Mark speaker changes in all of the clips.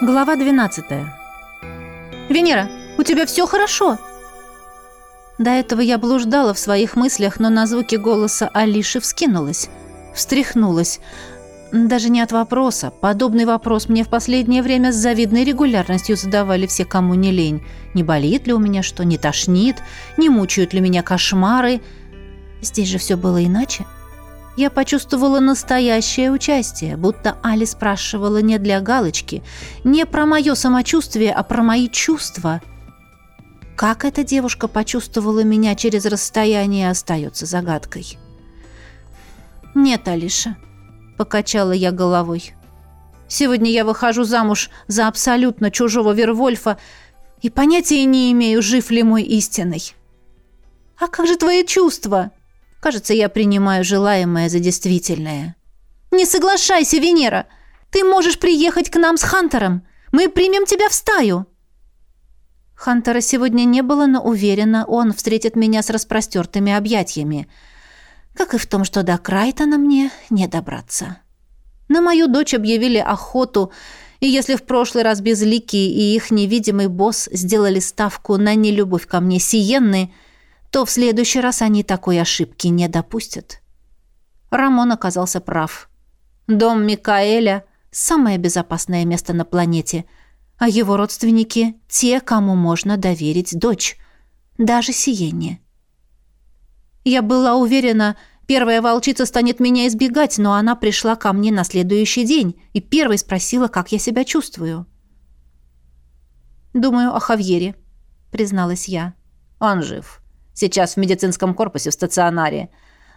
Speaker 1: Глава 12. «Венера, у тебя все хорошо?» До этого я блуждала в своих мыслях, но на звуки голоса Алиши вскинулась, встряхнулась. Даже не от вопроса. Подобный вопрос мне в последнее время с завидной регулярностью задавали все, кому не лень. Не болит ли у меня что, не тошнит, не мучают ли меня кошмары. Здесь же все было иначе. Я почувствовала настоящее участие, будто Али спрашивала не для галочки, не про мое самочувствие, а про мои чувства. Как эта девушка почувствовала меня через расстояние, остается загадкой. «Нет, Алиша», — покачала я головой. «Сегодня я выхожу замуж за абсолютно чужого Вервольфа и понятия не имею, жив ли мой истинный». «А как же твои чувства?» Кажется, я принимаю желаемое за действительное. «Не соглашайся, Венера! Ты можешь приехать к нам с Хантером! Мы примем тебя в стаю!» Хантера сегодня не было, но уверена, он встретит меня с распростертыми объятиями. Как и в том, что до Крайтона мне не добраться. На мою дочь объявили охоту, и если в прошлый раз Безликий и их невидимый босс сделали ставку на нелюбовь ко мне Сиенны – то в следующий раз они такой ошибки не допустят. Рамон оказался прав. Дом Микаэля – самое безопасное место на планете, а его родственники – те, кому можно доверить дочь, даже Сиене. Я была уверена, первая волчица станет меня избегать, но она пришла ко мне на следующий день и первой спросила, как я себя чувствую. «Думаю о Хавьере», — призналась я. «Он жив. Сейчас в медицинском корпусе в стационаре.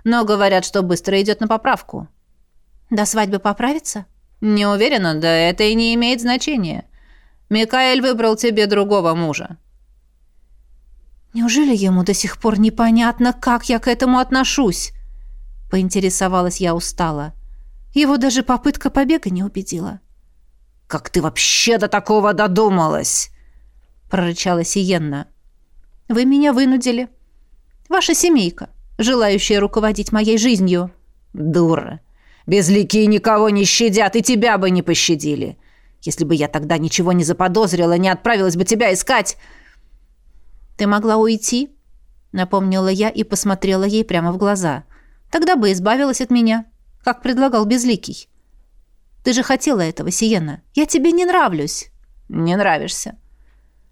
Speaker 1: Но говорят, что быстро идет на поправку. До свадьбы поправится? Не уверена, да это и не имеет значения. Микаэль выбрал тебе другого мужа. Неужели ему до сих пор непонятно, как я к этому отношусь? Поинтересовалась я устало. Его даже попытка побега не убедила. «Как ты вообще до такого додумалась?» прорычала Сиенна. «Вы меня вынудили», Ваша семейка, желающая руководить моей жизнью». «Дура! Безликие никого не щадят, и тебя бы не пощадили. Если бы я тогда ничего не заподозрила, не отправилась бы тебя искать...» «Ты могла уйти?» — напомнила я и посмотрела ей прямо в глаза. «Тогда бы избавилась от меня, как предлагал Безликий. Ты же хотела этого, Сиена. Я тебе не нравлюсь». «Не нравишься».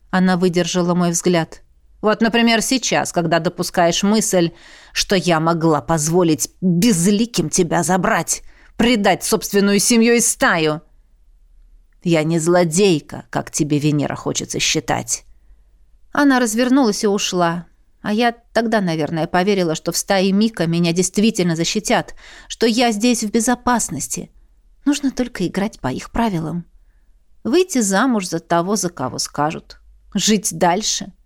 Speaker 1: Она выдержала мой взгляд. Вот, например, сейчас, когда допускаешь мысль, что я могла позволить безликим тебя забрать, предать собственную семью и стаю. Я не злодейка, как тебе Венера хочется считать. Она развернулась и ушла. А я тогда, наверное, поверила, что в стае Мика меня действительно защитят, что я здесь в безопасности. Нужно только играть по их правилам. Выйти замуж за того, за кого скажут. Жить дальше —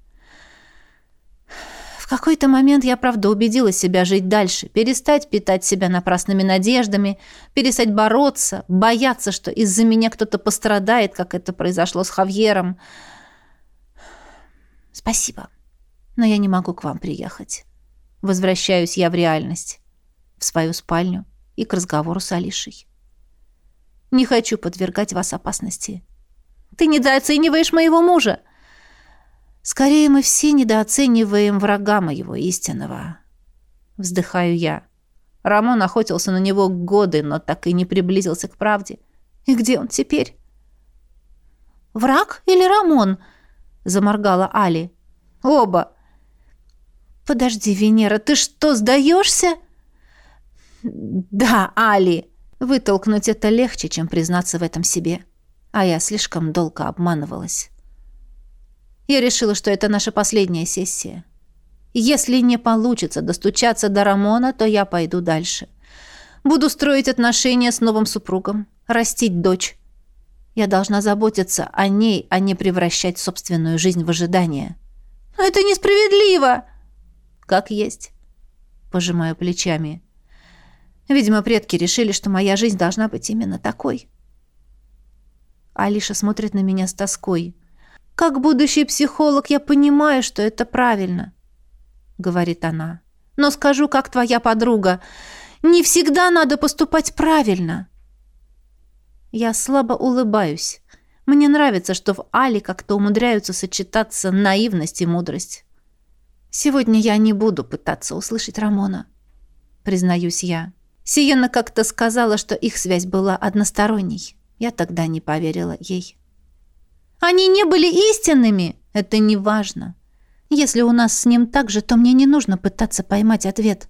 Speaker 1: какой-то момент я, правда, убедила себя жить дальше, перестать питать себя напрасными надеждами, перестать бороться, бояться, что из-за меня кто-то пострадает, как это произошло с Хавьером. Спасибо, но я не могу к вам приехать. Возвращаюсь я в реальность, в свою спальню и к разговору с Алишей. Не хочу подвергать вас опасности. Ты недооцениваешь моего мужа. Скорее мы все недооцениваем врага моего истинного. Вздыхаю я. Рамон охотился на него годы, но так и не приблизился к правде. И где он теперь? Враг или Рамон? Заморгала Али. Оба. Подожди, Венера, ты что, сдаешься? Да, Али. Вытолкнуть это легче, чем признаться в этом себе. А я слишком долго обманывалась. Я решила, что это наша последняя сессия. Если не получится достучаться до Рамона, то я пойду дальше. Буду строить отношения с новым супругом, растить дочь. Я должна заботиться о ней, а не превращать собственную жизнь в ожидание. Но это несправедливо. Как есть. Пожимаю плечами. Видимо, предки решили, что моя жизнь должна быть именно такой. Алиша смотрит на меня с тоской. Как будущий психолог я понимаю, что это правильно, говорит она. Но скажу, как твоя подруга, не всегда надо поступать правильно. Я слабо улыбаюсь. Мне нравится, что в Али как-то умудряются сочетаться наивность и мудрость. Сегодня я не буду пытаться услышать Рамона, признаюсь я. Сиена как-то сказала, что их связь была односторонней. Я тогда не поверила ей. Они не были истинными, это не важно. Если у нас с ним так же, то мне не нужно пытаться поймать ответ.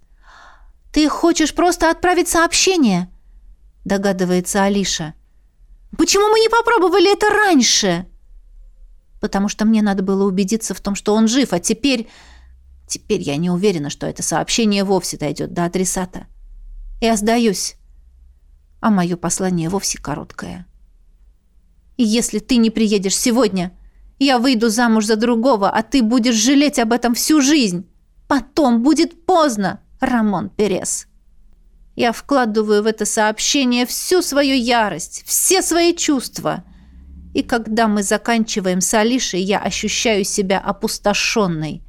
Speaker 1: Ты хочешь просто отправить сообщение? догадывается Алиша. Почему мы не попробовали это раньше? Потому что мне надо было убедиться в том, что он жив, а теперь... Теперь я не уверена, что это сообщение вовсе дойдет до адресата. Я сдаюсь. А мое послание вовсе короткое. Если ты не приедешь сегодня, я выйду замуж за другого, а ты будешь жалеть об этом всю жизнь. Потом будет поздно, Рамон Перес. Я вкладываю в это сообщение всю свою ярость, все свои чувства. И когда мы заканчиваем с Алишей, я ощущаю себя опустошенной.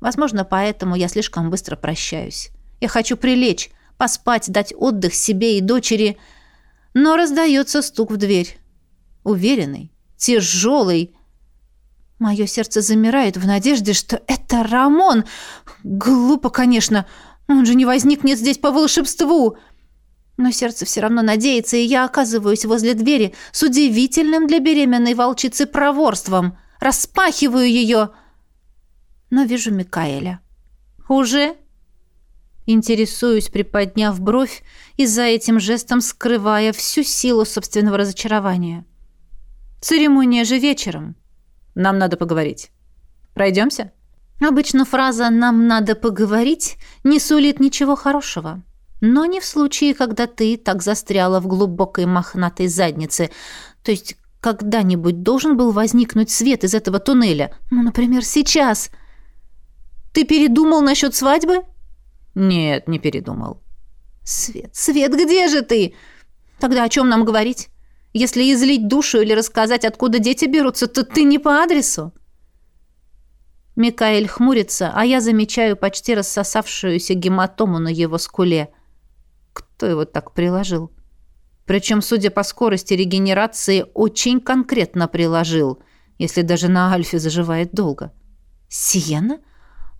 Speaker 1: Возможно, поэтому я слишком быстро прощаюсь. Я хочу прилечь, поспать, дать отдых себе и дочери. Но раздается стук в дверь. Уверенный, тяжелый. Мое сердце замирает в надежде, что это Рамон. Глупо, конечно, он же не возникнет здесь по волшебству. Но сердце все равно надеется, и я оказываюсь возле двери с удивительным для беременной волчицы проворством. Распахиваю ее, но вижу Микаэля. «Уже?» Интересуюсь, приподняв бровь и за этим жестом скрывая всю силу собственного разочарования. «Церемония же вечером. Нам надо поговорить. Пройдемся?» Обычно фраза «нам надо поговорить» не сулит ничего хорошего. Но не в случае, когда ты так застряла в глубокой мохнатой заднице. То есть когда-нибудь должен был возникнуть свет из этого туннеля. Ну, например, сейчас. Ты передумал насчет свадьбы? Нет, не передумал. Свет, Свет, где же ты? Тогда о чем нам говорить? Если излить душу или рассказать, откуда дети берутся, то ты не по адресу. Микаэль хмурится, а я замечаю почти рассосавшуюся гематому на его скуле. Кто его так приложил? Причем, судя по скорости регенерации, очень конкретно приложил, если даже на Альфе заживает долго. Сиена?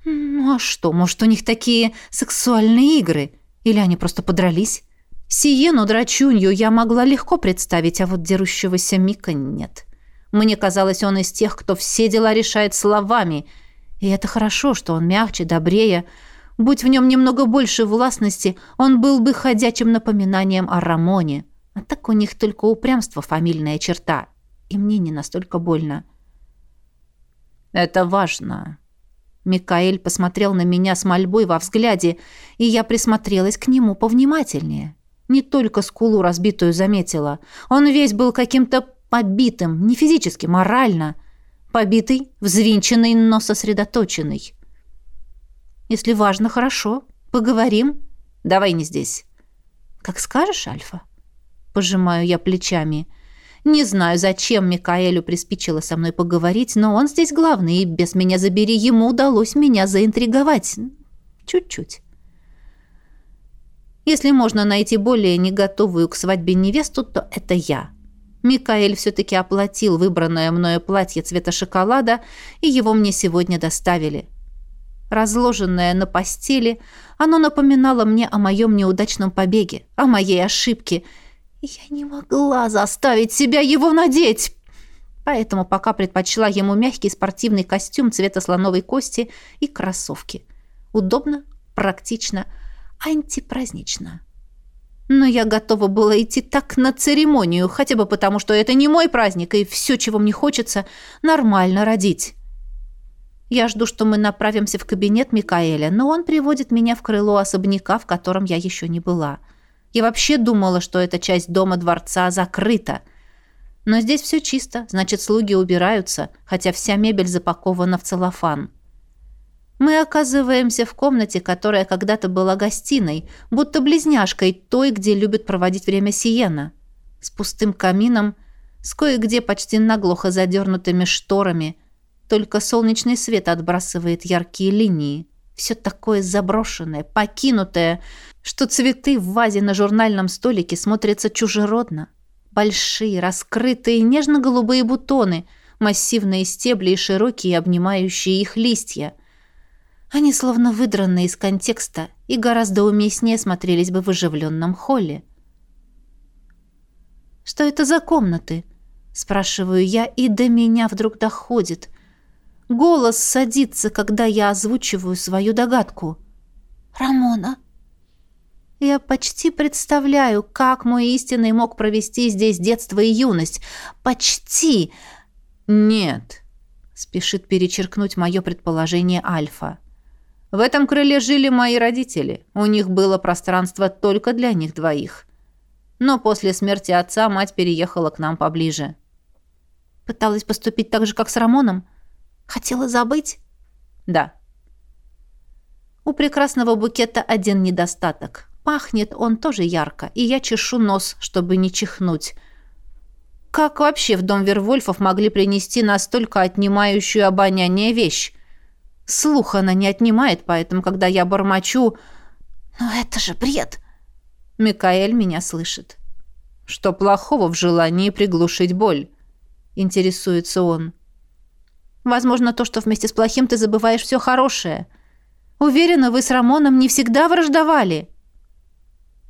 Speaker 1: Ну а что, может, у них такие сексуальные игры? Или они просто подрались? Сиену драчунью я могла легко представить, а вот дерущегося Мика нет. Мне казалось, он из тех, кто все дела решает словами – и это хорошо, что он мягче, добрее. Будь в нем немного больше властности, он был бы ходячим напоминанием о Рамоне. А так у них только упрямство фамильная черта. И мне не настолько больно. «Это важно». Микаэль посмотрел на меня с мольбой во взгляде, и я присмотрелась к нему повнимательнее. Не только скулу разбитую заметила. Он весь был каким-то побитым, не физически, морально. Побитый, взвинченный, но сосредоточенный. Если важно, хорошо. Поговорим. Давай не здесь. Как скажешь, Альфа. Пожимаю я плечами. Не знаю, зачем Микаэлю приспичило со мной поговорить, но он здесь главный, и без меня забери, ему удалось меня заинтриговать. Чуть-чуть. Если можно найти более не готовую к свадьбе невесту, то это я. Микаэль все-таки оплатил выбранное мною платье цвета шоколада, и его мне сегодня доставили. Разложенное на постели, оно напоминало мне о моем неудачном побеге, о моей ошибке. я не могла заставить себя его надеть. Поэтому пока предпочла ему мягкий спортивный костюм цвета слоновой кости и кроссовки. Удобно, практично, антипразднично. Но я готова была идти так на церемонию, хотя бы потому, что это не мой праздник, и все, чего мне хочется, нормально родить. Я жду, что мы направимся в кабинет Микаэля, но он приводит меня в крыло особняка, в котором я еще не была. Я вообще думала, что эта часть дома-дворца закрыта. Но здесь все чисто, значит, слуги убираются, хотя вся мебель запакована в целлофан. Мы оказываемся в комнате, которая когда-то была гостиной, будто близняшкой той, где любит проводить время Сиена. С пустым камином, с кое-где почти наглухо задернутыми шторами. Только солнечный свет отбрасывает яркие линии. Все такое заброшенное, покинутое, что цветы в вазе на журнальном столике смотрятся чужеродно. Большие, раскрытые, нежно-голубые бутоны, массивные стебли и широкие, обнимающие их листья. Они словно выдранные из контекста и гораздо уместнее смотрелись бы в оживленном холле. «Что это за комнаты?» — спрашиваю я, и до меня вдруг доходит. Голос садится, когда я озвучиваю свою догадку. «Рамона!» Я почти представляю, как мой истинный мог провести здесь детство и юность. Почти.
Speaker 2: Нет, спешит перечеркнуть мое предположение Альфа. В этом крыле жили мои родители. У них было пространство только для них двоих. Но после смерти отца мать переехала к нам поближе.
Speaker 1: Пыталась поступить так же, как с Рамоном? Хотела забыть?
Speaker 2: Да.
Speaker 1: У прекрасного букета один недостаток. Пахнет он тоже ярко, и я чешу нос, чтобы не чихнуть. Как вообще в дом Вервольфов могли принести настолько отнимающую обоняние вещь? Слух она не отнимает, поэтому, когда я бормочу... «Но это же бред!» Микаэль меня слышит.
Speaker 2: «Что плохого в желании приглушить боль?» Интересуется он.
Speaker 1: «Возможно, то, что вместе с плохим ты забываешь все хорошее. Уверена, вы с Рамоном не всегда враждовали».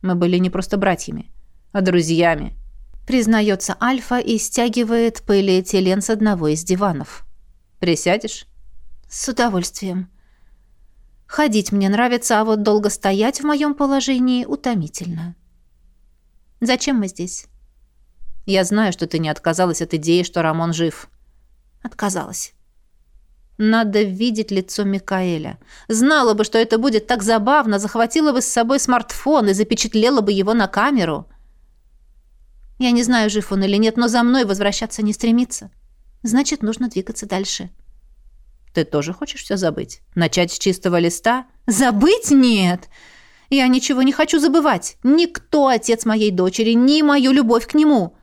Speaker 2: Мы были не просто братьями, а друзьями.
Speaker 1: Признается Альфа и стягивает полиэтилен с одного из диванов.
Speaker 2: Присядешь?
Speaker 1: С удовольствием. Ходить мне нравится, а вот долго стоять в моем положении утомительно. Зачем мы здесь?
Speaker 2: Я знаю, что ты не отказалась от идеи, что Рамон жив.
Speaker 1: Отказалась. Надо видеть лицо Микаэля. Знала бы, что это будет так забавно, захватила бы с собой смартфон и запечатлела бы его на камеру. Я не знаю, жив он или нет, но за мной возвращаться не стремится. Значит, нужно двигаться дальше.
Speaker 2: Ты тоже хочешь все забыть? Начать с чистого листа?
Speaker 1: Забыть нет. Я ничего не хочу забывать. Никто отец моей дочери, ни мою любовь к нему.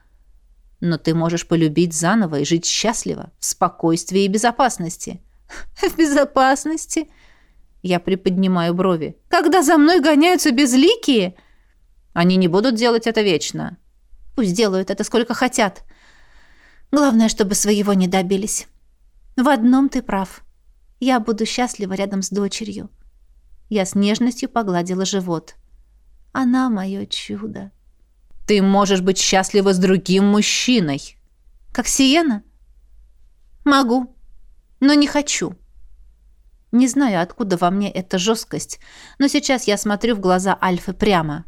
Speaker 1: Но ты можешь полюбить заново и жить счастливо, в спокойствии и безопасности. В безопасности? Я приподнимаю брови. Когда за мной гоняются безликие?
Speaker 2: Они не будут делать это вечно.
Speaker 1: Пусть делают это сколько хотят. Главное, чтобы своего не добились. В одном ты прав. Я буду счастлива рядом с дочерью. Я с нежностью погладила живот. Она мое чудо.
Speaker 2: Ты можешь быть счастлива с другим мужчиной.
Speaker 1: Как Сиена? Могу, но не хочу. Не знаю, откуда во мне эта жесткость, но сейчас я смотрю в глаза Альфы прямо.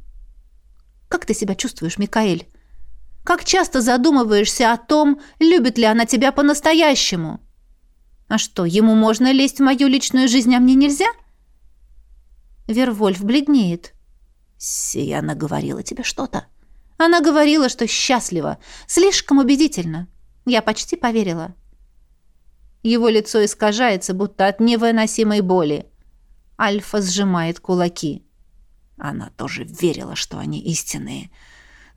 Speaker 1: Как ты себя чувствуешь, Микаэль? Как часто задумываешься о том, любит ли она тебя по-настоящему? А что, ему можно лезть в мою личную жизнь, а мне нельзя? Вервольф бледнеет. Сияна говорила тебе что-то. Она говорила, что счастлива. Слишком убедительно. Я почти поверила. Его лицо искажается, будто от невыносимой боли. Альфа сжимает кулаки. Она тоже верила, что они истинные.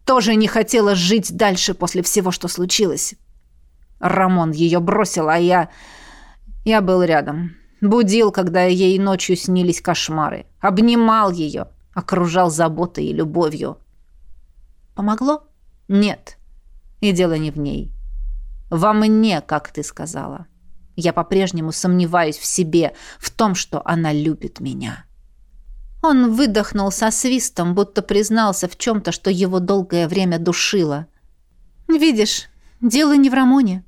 Speaker 1: Тоже не хотела жить дальше после всего, что случилось. Рамон ее бросил, а я... Я был рядом. Будил, когда ей ночью снились кошмары. Обнимал ее, окружал заботой и любовью. Помогло? Нет. И дело не в ней. Во мне, как ты сказала. Я по-прежнему сомневаюсь в себе, в том, что она любит меня. Он выдохнул со свистом, будто признался в чем-то, что его долгое время душило. «Видишь, дело не в Рамоне.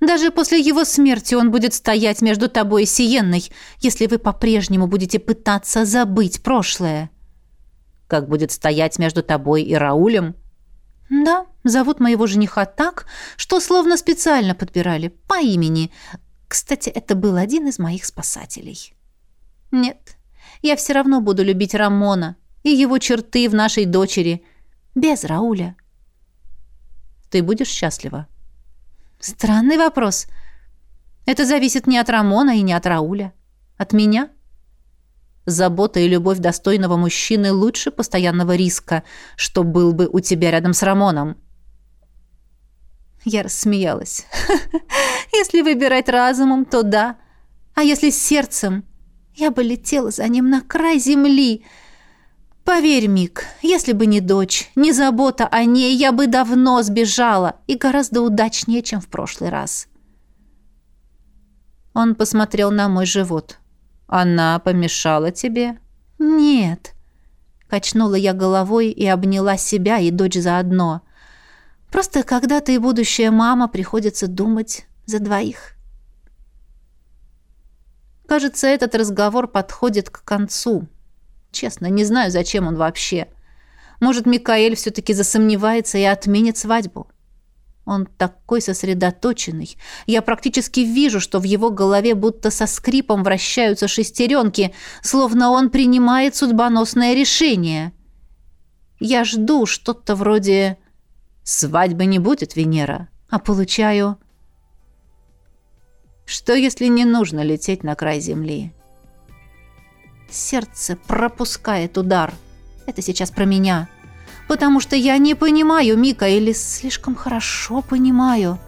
Speaker 1: Даже после его смерти он будет стоять между тобой и Сиенной, если вы по-прежнему будете пытаться забыть прошлое».
Speaker 2: «Как будет стоять между тобой и Раулем?»
Speaker 1: «Да, зовут моего жениха так, что словно специально подбирали, по имени. Кстати, это был один из моих спасателей». «Нет, я все равно буду любить Рамона и его черты в нашей дочери, без Рауля».
Speaker 2: «Ты будешь счастлива?»
Speaker 1: «Странный вопрос. Это зависит не от Рамона и не от Рауля. От меня?»
Speaker 2: Забота и любовь достойного мужчины лучше постоянного риска, что был бы у тебя рядом с Рамоном.
Speaker 1: Я рассмеялась. Если выбирать разумом, то да. А если сердцем? Я бы летела за ним на край земли. Поверь, Мик, если бы не дочь, не забота о ней, я бы давно сбежала и гораздо удачнее, чем в прошлый раз.
Speaker 2: Он посмотрел на мой живот. Она помешала тебе?
Speaker 1: Нет. Качнула я головой и обняла себя и дочь заодно. Просто когда-то и будущая мама приходится думать за двоих.
Speaker 2: Кажется, этот разговор подходит к концу. Честно, не знаю, зачем он вообще. Может, Микаэль все-таки засомневается и отменит свадьбу. Он такой сосредоточенный. Я практически вижу, что в его голове будто со скрипом вращаются шестеренки, словно он принимает судьбоносное решение. Я жду что-то вроде «Свадьбы не будет, Венера», а получаю что, если не нужно лететь на край земли?
Speaker 1: Сердце пропускает удар. Это сейчас про меня. Потому что я не понимаю Мика или слишком хорошо понимаю.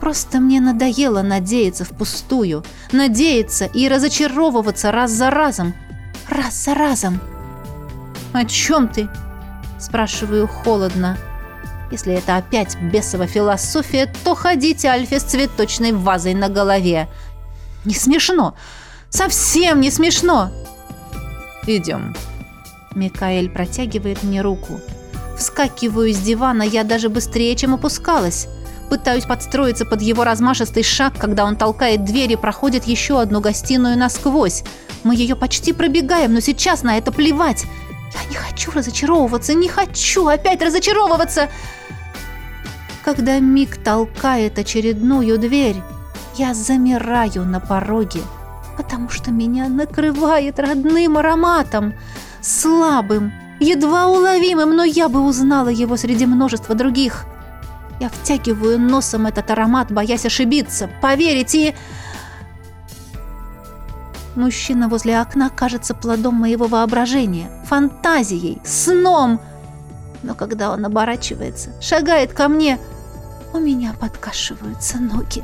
Speaker 1: Просто мне надоело надеяться впустую. Надеяться и разочаровываться раз за разом. Раз за разом. «О чем ты?» Спрашиваю холодно. Если это опять бесова философия, то ходите Альфе с цветочной вазой на голове. Не смешно. Совсем не смешно.
Speaker 2: Идем.
Speaker 1: Микаэль протягивает мне руку. Вскакиваю с дивана я даже быстрее, чем опускалась. Пытаюсь подстроиться под его размашистый шаг, когда он толкает дверь и проходит еще одну гостиную насквозь. Мы ее почти пробегаем, но сейчас на это плевать. Я не хочу разочаровываться, не хочу опять разочаровываться. Когда Мик толкает очередную дверь, я замираю на пороге, потому что меня накрывает родным ароматом, слабым, едва уловимым, но я бы узнала его среди множества других. Я втягиваю носом этот аромат, боясь ошибиться, поверить и... Мужчина возле окна кажется плодом моего воображения, фантазией, сном. Но когда он оборачивается, шагает ко мне, у меня подкашиваются ноги.